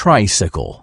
tricycle.